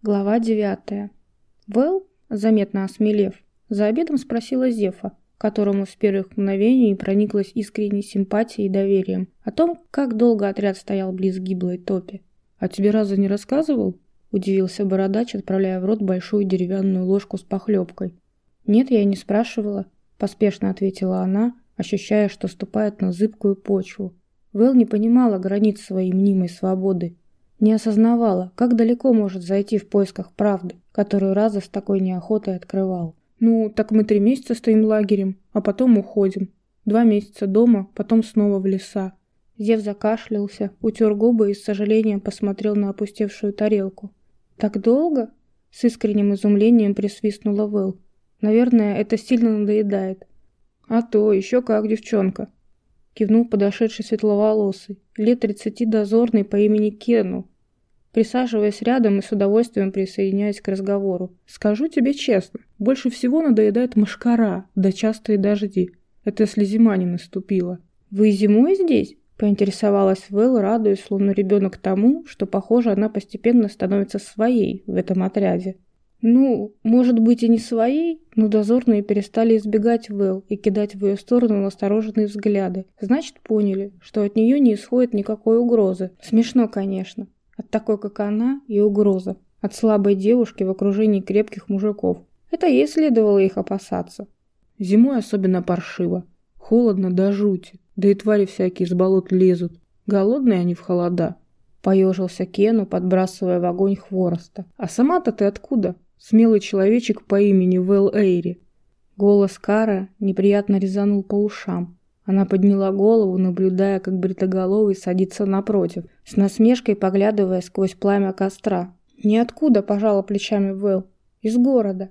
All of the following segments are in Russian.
Глава девятая. Вэл, заметно осмелев, за обедом спросила Зефа, которому с первых мгновений прониклась искренней симпатией и доверием, о том, как долго отряд стоял близ гиблой топи. «А тебе раза не рассказывал?» – удивился бородач, отправляя в рот большую деревянную ложку с похлебкой. «Нет, я и не спрашивала», – поспешно ответила она, ощущая, что ступает на зыбкую почву. Вэл не понимала границ своей мнимой свободы не осознавала, как далеко может зайти в поисках правды, которую Раза с такой неохотой открывал. «Ну, так мы три месяца стоим лагерем, а потом уходим. Два месяца дома, потом снова в леса». Зев закашлялся, утер губы и с сожалением посмотрел на опустевшую тарелку. «Так долго?» — с искренним изумлением присвистнула Вэл. «Наверное, это сильно надоедает». «А то, еще как девчонка», кивнул подошедший светловолосый, лет тридцати дозорный по имени Кену, присаживаясь рядом и с удовольствием присоединяясь к разговору. «Скажу тебе честно, больше всего надоедает мошкара, да частые дожди. Это если зима не наступила». «Вы зимой здесь?» – поинтересовалась Вэл, радуясь, словно ребенок тому, что, похоже, она постепенно становится своей в этом отряде. Ну, может быть и не своей, но дозорные перестали избегать Вэл и кидать в ее сторону настороженные взгляды. Значит, поняли, что от нее не исходит никакой угрозы. Смешно, конечно. От такой, как она, и угроза. От слабой девушки в окружении крепких мужиков. Это ей следовало их опасаться. Зимой особенно паршиво. Холодно до жути. Да и твари всякие из болот лезут. Голодные они в холода. Поежился Кену, подбрасывая в огонь хвороста. «А сама-то ты откуда?» Смелый человечек по имени Вэл Эйри. Голос Кара неприятно резанул по ушам. Она подняла голову, наблюдая, как бритоголовый садится напротив, с насмешкой поглядывая сквозь пламя костра. «Ниоткуда», – пожала плечами Вэл. «Из города».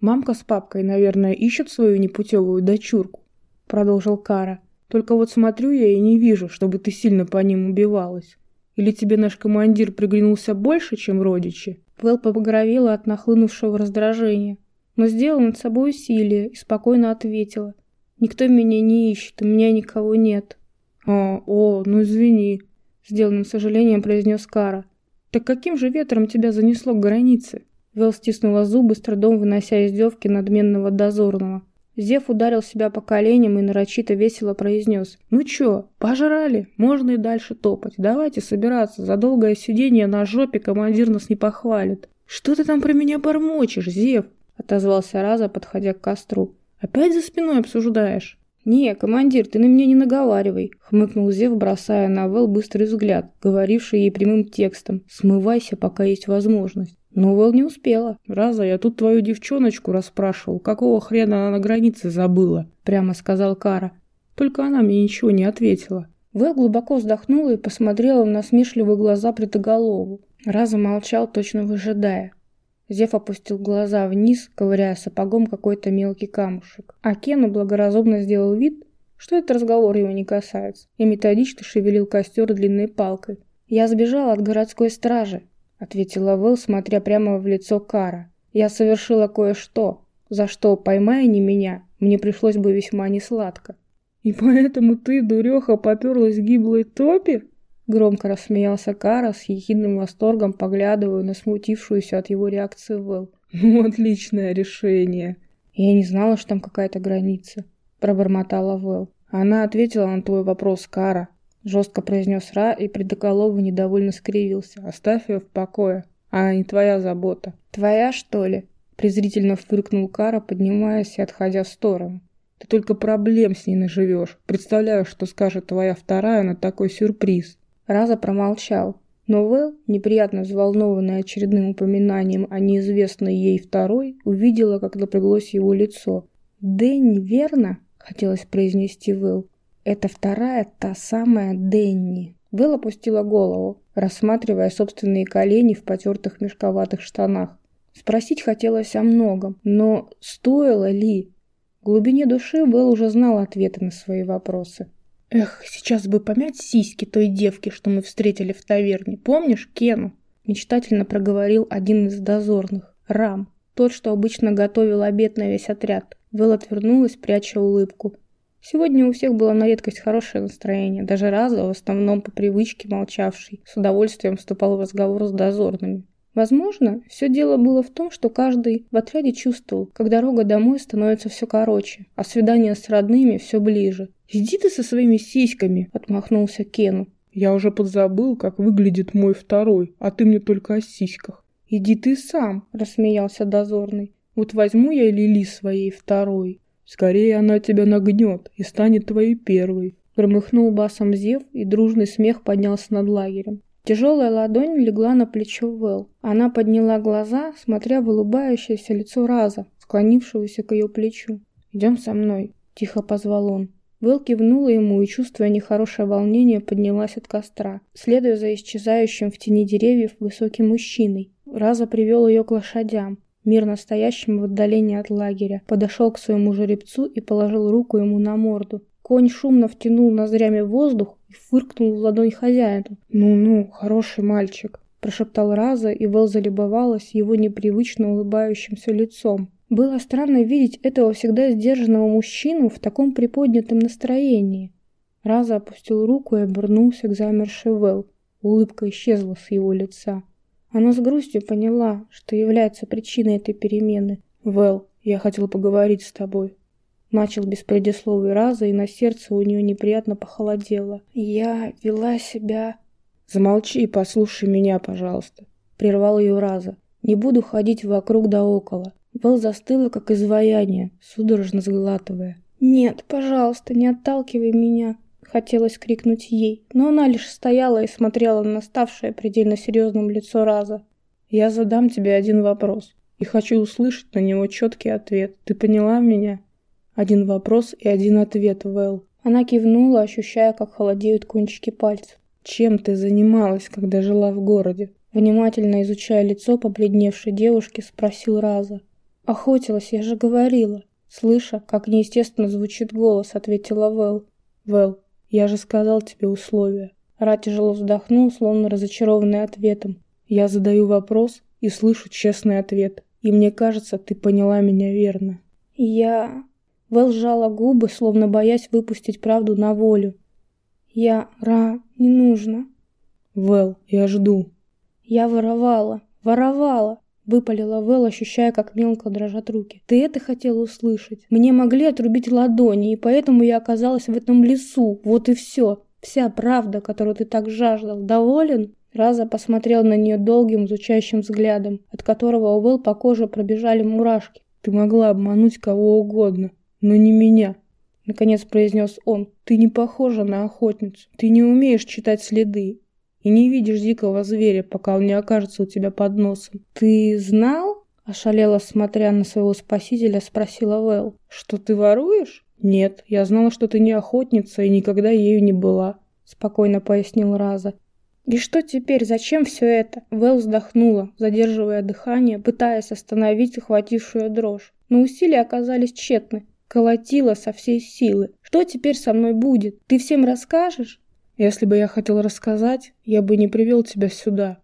«Мамка с папкой, наверное, ищут свою непутевую дочурку», – продолжил Кара. «Только вот смотрю я и не вижу, чтобы ты сильно по ним убивалась. Или тебе наш командир приглянулся больше, чем родичи?» Вэл побагровела от нахлынувшего раздражения, но сделала над собой усилие и спокойно ответила. «Никто меня не ищет, у меня никого нет». «А, о, ну извини», — сделанным сожалением произнес Кара. «Так каким же ветром тебя занесло к границе?» Вэл стиснула зубы, с трудом вынося издевки надменного дозорного. Зев ударил себя по коленям и нарочито весело произнес. «Ну чё, пожрали? Можно и дальше топать. Давайте собираться. За долгое сидение на жопе командир нас не похвалит». «Что ты там про меня бормочешь, Зев?» отозвался Раза, подходя к костру. «Опять за спиной обсуждаешь?» «Не, командир, ты на меня не наговаривай», — хмыкнул Зев, бросая на Вэл быстрый взгляд, говоривший ей прямым текстом. «Смывайся, пока есть возможность». Но Вэл не успела. «Раза, я тут твою девчоночку расспрашивал. Какого хрена она на границе забыла?» Прямо сказал Кара. Только она мне ничего не ответила. Вэл глубоко вздохнула и посмотрела в насмешливые глаза Притоголову. Раза молчал, точно выжидая. Зев опустил глаза вниз, ковыряя сапогом какой-то мелкий камушек. А Кену благоразумно сделал вид, что этот разговор его не касается, и методично шевелил костер длинной палкой. «Я сбежал от городской стражи», — ответила Вэл, смотря прямо в лицо Кара. «Я совершила кое-что, за что, поймая не меня, мне пришлось бы весьма несладко». «И поэтому ты, дуреха, поперлась в гиблой топе?» Громко рассмеялся Кара с ехидным восторгом, поглядывая на смутившуюся от его реакции Вэл. «Ну, отличное решение!» «Я не знала, что там какая-то граница», — пробормотала Вэл. Она ответила на твой вопрос, Кара. Жестко произнес Ра и предоколовый недовольно скривился. Оставь ее в покое. Она не твоя забота. Твоя, что ли? Презрительно фыркнул Кара, поднимаясь и отходя в сторону. Ты только проблем с ней наживешь. Представляю, что скажет твоя вторая на такой сюрприз. Раза промолчал. Но Вэл, неприятно взволнованная очередным упоминанием о неизвестной ей второй, увидела, как напряглось его лицо. «Дэнни, верно?» — хотелось произнести Вэл. Это вторая, та самая Денни. Вэл опустила голову, рассматривая собственные колени в потертых мешковатых штанах. Спросить хотелось о многом, но стоило ли? В глубине души Вэл уже знал ответы на свои вопросы. «Эх, сейчас бы помять сиськи той девки, что мы встретили в таверне. Помнишь Кену?» Мечтательно проговорил один из дозорных. Рам, тот, что обычно готовил обед на весь отряд. Вэл отвернулась, пряча улыбку. Сегодня у всех было на редкость хорошее настроение, даже Раза, в основном по привычке молчавший, с удовольствием вступал в разговор с дозорными. Возможно, все дело было в том, что каждый в отряде чувствовал, как дорога домой становится все короче, а свидание с родными все ближе. «Иди ты со своими сиськами!» – отмахнулся Кену. «Я уже подзабыл, как выглядит мой второй, а ты мне только о сиськах». «Иди ты сам!» – рассмеялся дозорный. «Вот возьму я Лили своей второй». «Скорее она тебя нагнет и станет твоей первой», Громыхнул басом Зев, и дружный смех поднялся над лагерем. Тяжелая ладонь легла на плечо Вэл. Она подняла глаза, смотря в улыбающееся лицо Раза, склонившегося к ее плечу. «Идем со мной», – тихо позвал он. Вэл кивнула ему и, чувствуя нехорошее волнение, поднялась от костра, следуя за исчезающим в тени деревьев высоким мужчиной. Раза привел ее к лошадям, мирно стоящим в отдалении от лагеря, подошел к своему жеребцу и положил руку ему на морду. Конь шумно втянул ноздрями воздух и фыркнул в ладонь хозяину. «Ну-ну, хороший мальчик», – прошептал Раза, и Вэл залюбовалась его непривычно улыбающимся лицом. Было странно видеть этого всегда сдержанного мужчину в таком приподнятом настроении. Раза опустил руку и обернулся к замершей Вэл. Улыбка исчезла с его лица. Она с грустью поняла, что является причиной этой перемены. «Вэл, я хотел поговорить с тобой», Начал без предисловий раза, и на сердце у нее неприятно похолодело. Я вела себя... Замолчи и послушай меня, пожалуйста. Прервал ее раза. Не буду ходить вокруг да около. Вэл застыла, как изваяние, судорожно сглатывая. «Нет, пожалуйста, не отталкивай меня!» Хотелось крикнуть ей, но она лишь стояла и смотрела на ставшее предельно серьезным лицо Раза. «Я задам тебе один вопрос, и хочу услышать на него четкий ответ. Ты поняла меня?» Один вопрос и один ответ, Вэл. Она кивнула, ощущая, как холодеют кончики пальцев. Чем ты занималась, когда жила в городе? Внимательно изучая лицо побледневшей девушки, спросил Раза. Охотилась, я же говорила. Слыша, как неестественно звучит голос, ответила Вэл. Вэл, я же сказал тебе условия. Ра тяжело вздохнул, словно разочарованный ответом. Я задаю вопрос и слышу честный ответ. И мне кажется, ты поняла меня верно. Я... Вэл сжала губы, словно боясь выпустить правду на волю. «Я... Ра... Не нужно». «Вэл, я жду». «Я воровала. Воровала!» Выпалила Вэл, ощущая, как мелко дрожат руки. «Ты это хотела услышать? Мне могли отрубить ладони, и поэтому я оказалась в этом лесу. Вот и все. Вся правда, которую ты так жаждал. Доволен?» Раза посмотрел на нее долгим, изучающим взглядом, от которого у Вэл по коже пробежали мурашки. «Ты могла обмануть кого угодно, но не меня», — наконец произнес он. «Ты не похожа на охотницу. Ты не умеешь читать следы и не видишь дикого зверя, пока он не окажется у тебя под носом. Ты знал?» Ошалела, смотря на своего спасителя, спросила Вэл. «Что ты воруешь?» «Нет, я знала, что ты не охотница и никогда ею не была», — спокойно пояснил Раза. «И что теперь? Зачем все это?» Вэл вздохнула, задерживая дыхание, пытаясь остановить охватившую дрожь. Но усилия оказались тщетны колотила со всей силы. Что теперь со мной будет? Ты всем расскажешь? Если бы я хотел рассказать, я бы не привел тебя сюда.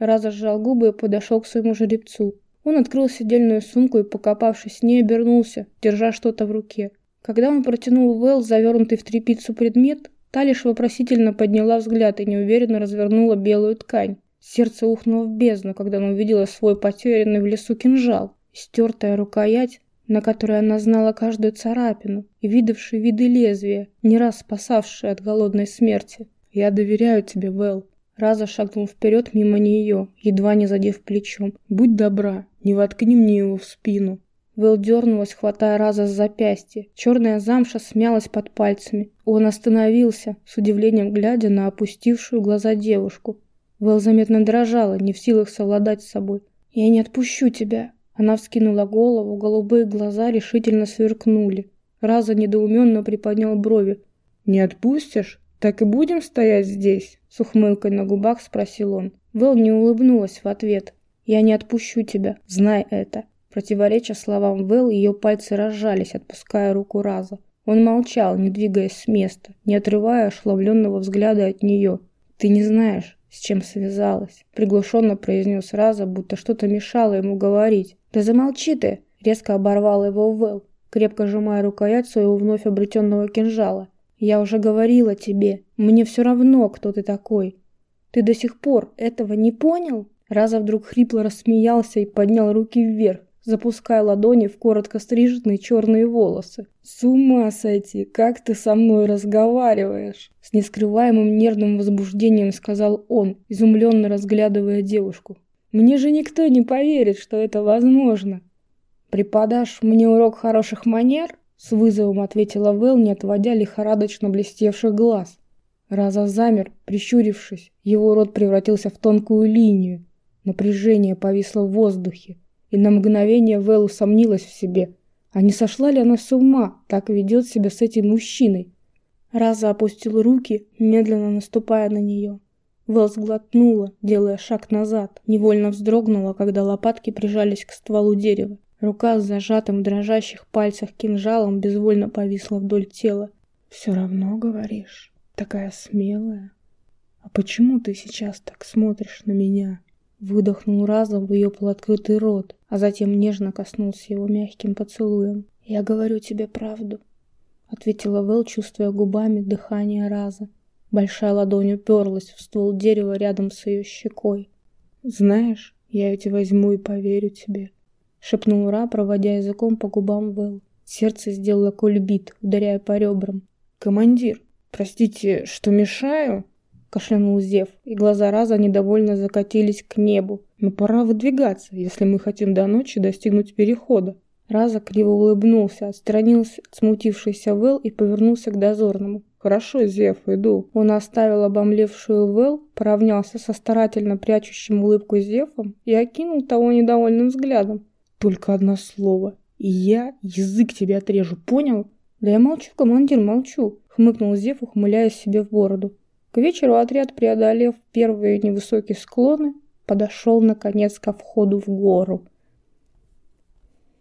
Раза сжал губы и подошел к своему жеребцу. Он открыл сидельную сумку и, покопавшись в ней, обернулся, держа что-то в руке. Когда он протянул Вэл завернутый в тряпицу предмет, та лишь вопросительно подняла взгляд и неуверенно развернула белую ткань. Сердце ухнуло в бездну, когда она увидела свой потерянный в лесу кинжал. Стертая рукоять на которой она знала каждую царапину и видавшие виды лезвия, не раз спасавшие от голодной смерти. «Я доверяю тебе, Вэл». Раза шагнул вперед мимо нее, едва не задев плечом. «Будь добра, не воткни мне его в спину». Вэл дернулась, хватая Раза с запястья. Черная замша смялась под пальцами. Он остановился, с удивлением глядя на опустившую глаза девушку. Вэл заметно дрожала, не в силах совладать с собой. «Я не отпущу тебя», она вскинула голову, голубые глаза решительно сверкнули. Раза недоуменно приподнял брови. «Не отпустишь? Так и будем стоять здесь?» С ухмылкой на губах спросил он. Вэл не улыбнулась в ответ. «Я не отпущу тебя, знай это». Противореча словам Вэл, ее пальцы разжались, отпуская руку Раза. Он молчал, не двигаясь с места, не отрывая ошеломленного взгляда от нее. «Ты не знаешь, с чем связалась», — приглушенно произнес Раза, будто что-то мешало ему говорить. «Да замолчи ты!» — резко оборвал его Вэл, крепко сжимая рукоять своего вновь обретенного кинжала. «Я уже говорила тебе, мне все равно, кто ты такой. Ты до сих пор этого не понял?» Раза вдруг хрипло рассмеялся и поднял руки вверх, запуская ладони в коротко стриженные черные волосы. «С ума сойти! Как ты со мной разговариваешь?» С нескрываемым нервным возбуждением сказал он, изумленно разглядывая девушку. «Мне же никто не поверит, что это возможно!» «Преподашь мне урок хороших манер?» С вызовом ответила Вэл, не отводя лихорадочно блестевших глаз. Раза замер, прищурившись, его рот превратился в тонкую линию. Напряжение повисло в воздухе и на мгновение Вэл усомнилась в себе. А не сошла ли она с ума, так ведет себя с этим мужчиной? Раза опустил руки, медленно наступая на нее. Вэл сглотнула, делая шаг назад, невольно вздрогнула, когда лопатки прижались к стволу дерева. Рука с зажатым в дрожащих пальцах кинжалом безвольно повисла вдоль тела. «Все равно, говоришь, такая смелая. А почему ты сейчас так смотришь на меня?» Выдохнул разом в ее полуоткрытый рот, а затем нежно коснулся его мягким поцелуем. «Я говорю тебе правду», — ответила Вэл, чувствуя губами дыхание раза. Большая ладонь уперлась в ствол дерева рядом с ее щекой. «Знаешь, я ведь возьму и поверю тебе», — шепнул Ра, проводя языком по губам Вэл. Сердце сделало кульбит, ударяя по ребрам. «Командир, простите, что мешаю?» кашлянул Зев, и глаза Раза недовольно закатились к небу. «Но пора выдвигаться, если мы хотим до ночи достигнуть перехода». Раза криво улыбнулся, отстранился от смутившейся Вэл и повернулся к дозорному. «Хорошо, Зев, иду». Он оставил обомлевшую Вэл, поравнялся со старательно прячущим улыбку Зевом и окинул того недовольным взглядом. «Только одно слово, и я язык тебе отрежу, понял?» «Да я молчу, командир, молчу», — хмыкнул Зев, ухмыляясь себе в бороду. К вечеру отряд, преодолев первые невысокие склоны, подошел, наконец, ко входу в гору.